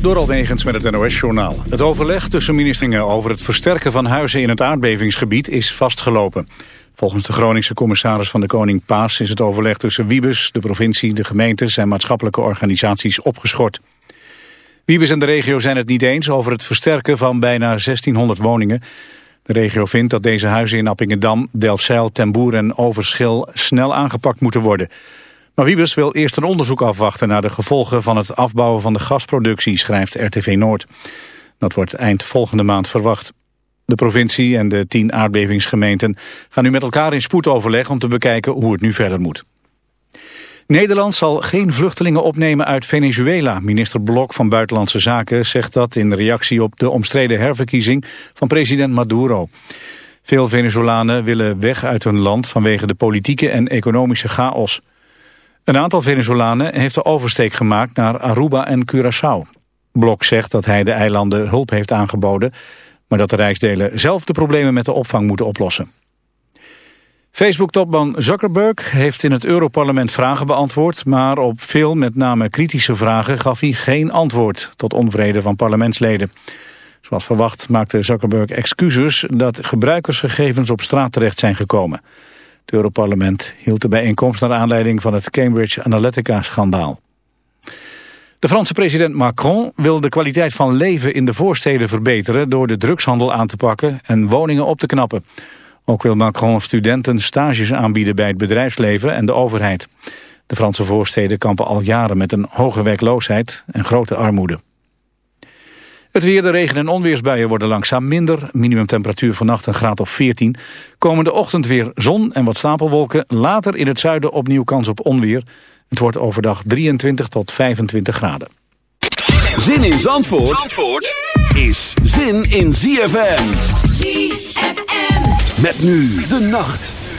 Door Almegens met het NOS-journaal. Het overleg tussen ministeringen over het versterken van huizen in het aardbevingsgebied is vastgelopen. Volgens de Groningse commissaris van de Koning Paas is het overleg tussen Wiebes, de provincie, de gemeentes en maatschappelijke organisaties opgeschort. Wiebes en de regio zijn het niet eens over het versterken van bijna 1600 woningen. De regio vindt dat deze huizen in Appingedam, Delfzijl, Temboer en Overschil snel aangepakt moeten worden. Maar Wiebes wil eerst een onderzoek afwachten naar de gevolgen van het afbouwen van de gasproductie, schrijft RTV Noord. Dat wordt eind volgende maand verwacht. De provincie en de tien aardbevingsgemeenten gaan nu met elkaar in spoedoverleg om te bekijken hoe het nu verder moet. Nederland zal geen vluchtelingen opnemen uit Venezuela. Minister Blok van Buitenlandse Zaken zegt dat in reactie op de omstreden herverkiezing van president Maduro. Veel Venezolanen willen weg uit hun land vanwege de politieke en economische chaos. Een aantal Venezolanen heeft de oversteek gemaakt naar Aruba en Curaçao. Blok zegt dat hij de eilanden hulp heeft aangeboden... maar dat de rijksdelen zelf de problemen met de opvang moeten oplossen. Facebook-topman Zuckerberg heeft in het Europarlement vragen beantwoord... maar op veel met name kritische vragen gaf hij geen antwoord... tot onvrede van parlementsleden. Zoals verwacht maakte Zuckerberg excuses dat gebruikersgegevens op straat terecht zijn gekomen... Het Europarlement hield de bijeenkomst naar aanleiding van het Cambridge Analytica-schandaal. De Franse president Macron wil de kwaliteit van leven in de voorsteden verbeteren... door de drugshandel aan te pakken en woningen op te knappen. Ook wil Macron studenten stages aanbieden bij het bedrijfsleven en de overheid. De Franse voorsteden kampen al jaren met een hoge werkloosheid en grote armoede. Het weer, de regen- en onweersbuien worden langzaam minder. Minimumtemperatuur vannacht een graad of 14. Komende ochtend weer zon en wat stapelwolken. Later in het zuiden opnieuw kans op onweer. Het wordt overdag 23 tot 25 graden. Zin in Zandvoort, Zandvoort is zin in ZFM. ZFM. Met nu de nacht.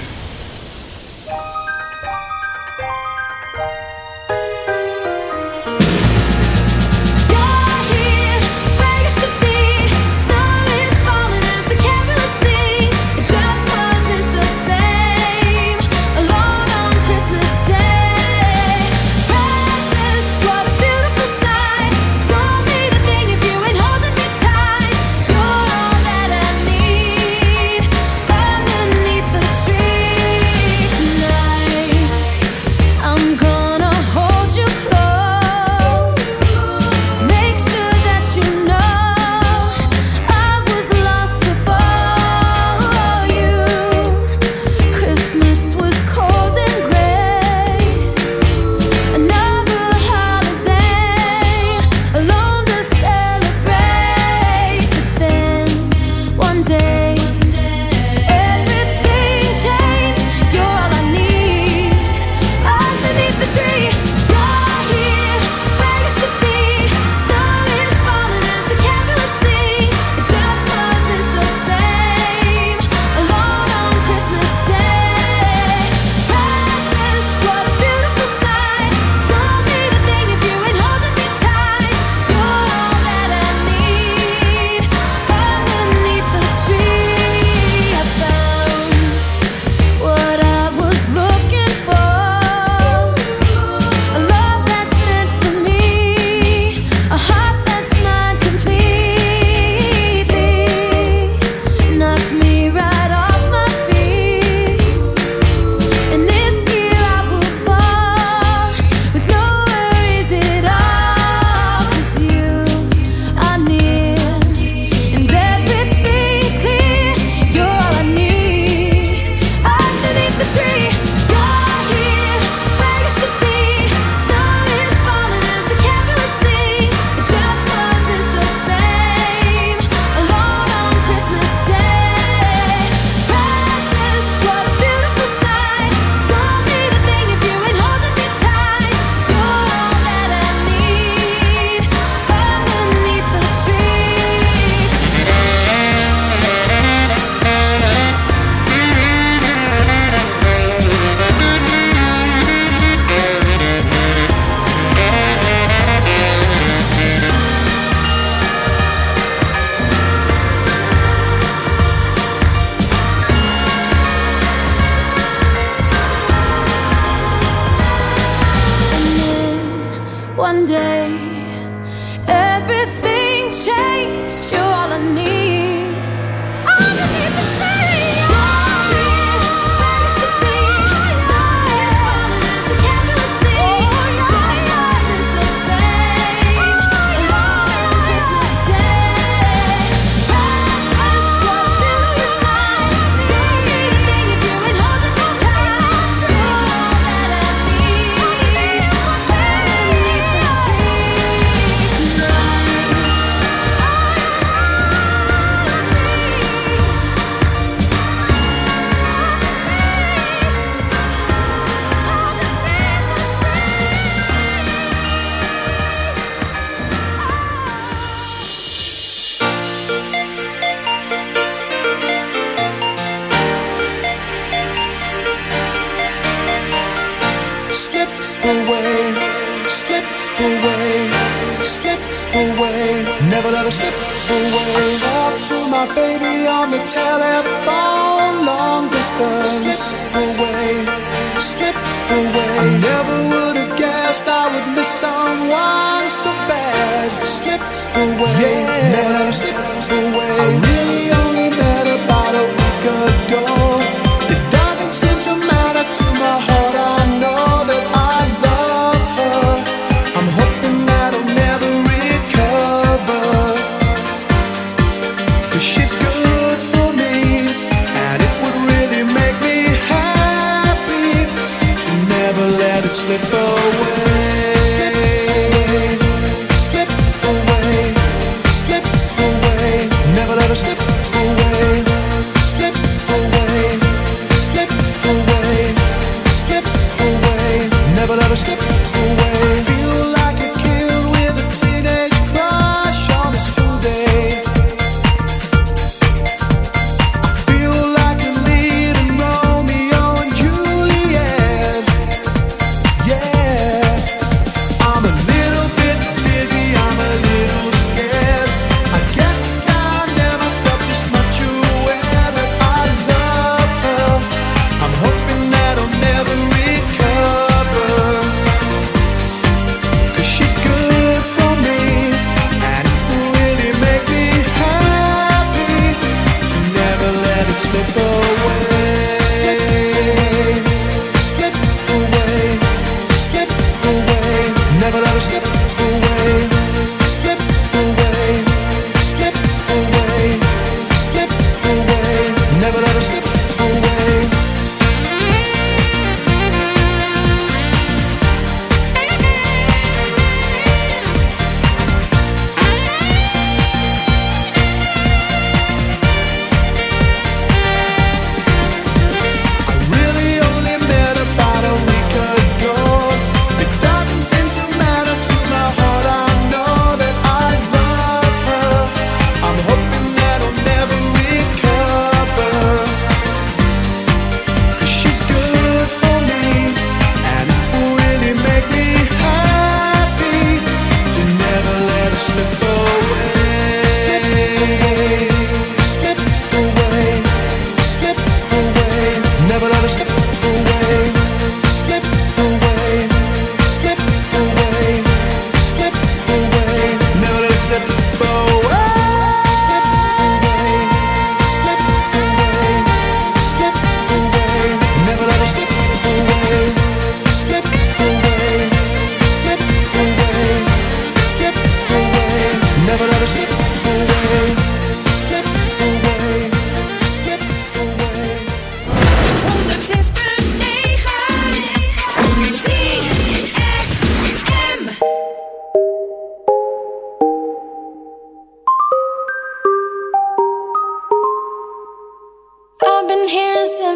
my baby on the telephone, long distance away, slip away. I never would have guessed I would miss someone so bad, slip away, yeah. never slip away. I really only met about a week ago.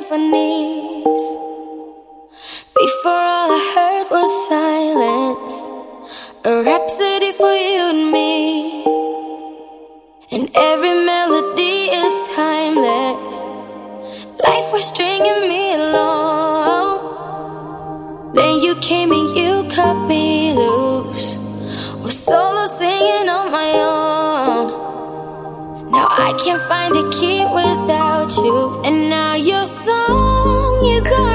symphonies. Before all I heard was silence, a rhapsody for you and me. And every melody is timeless. Life was stringing me along. Then you came and you cut me can't find a key without you, and now your song is on.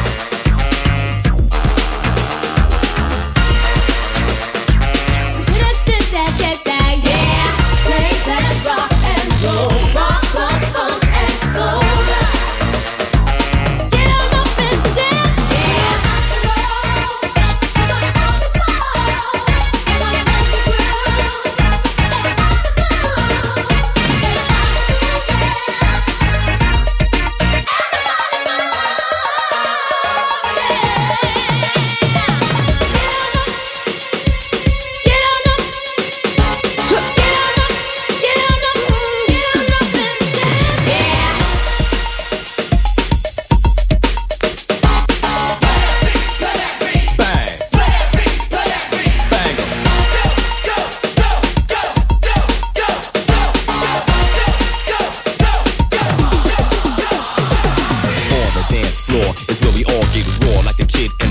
kid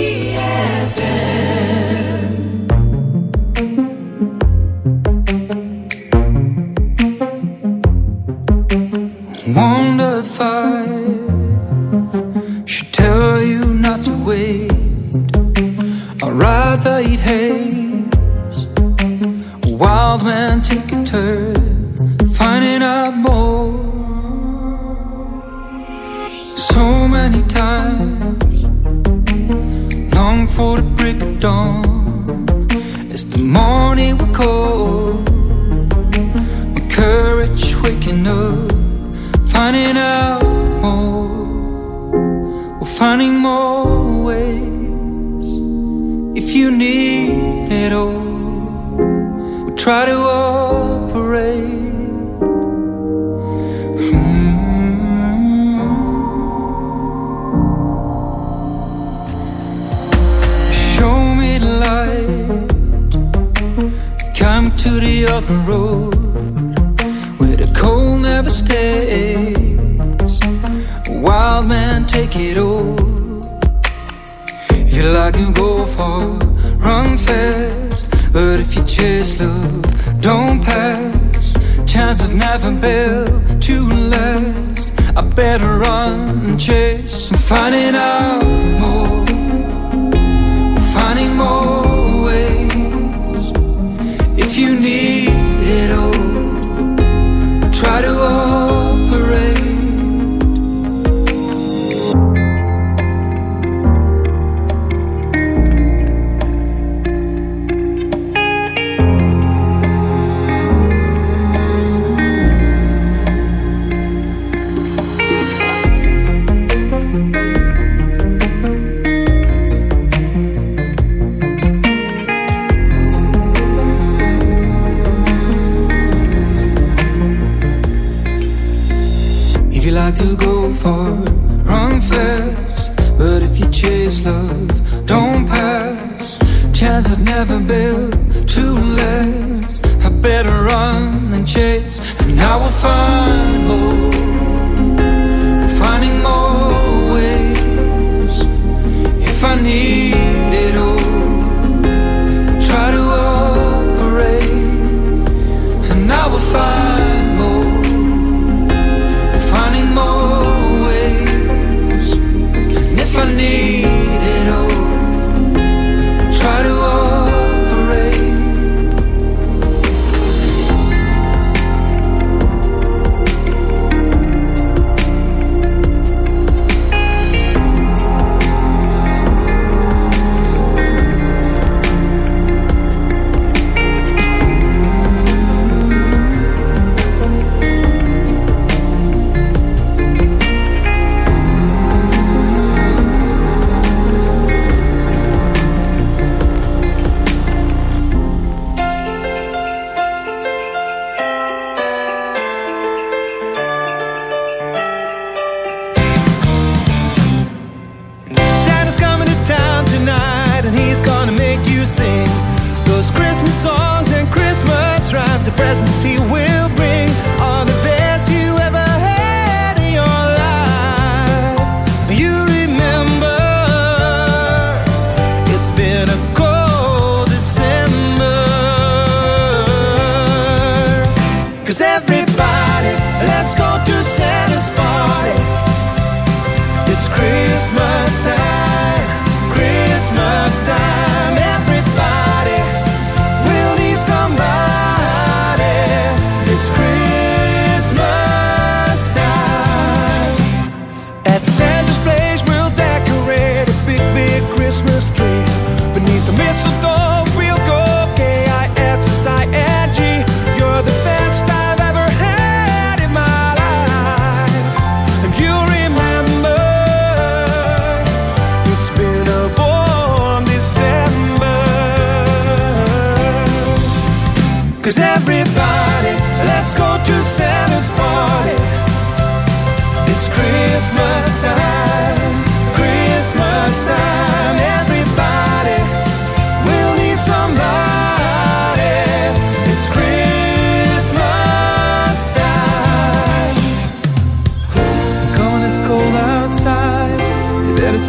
Cause every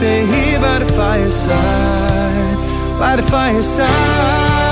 Hier here by the fireside, by the fireside.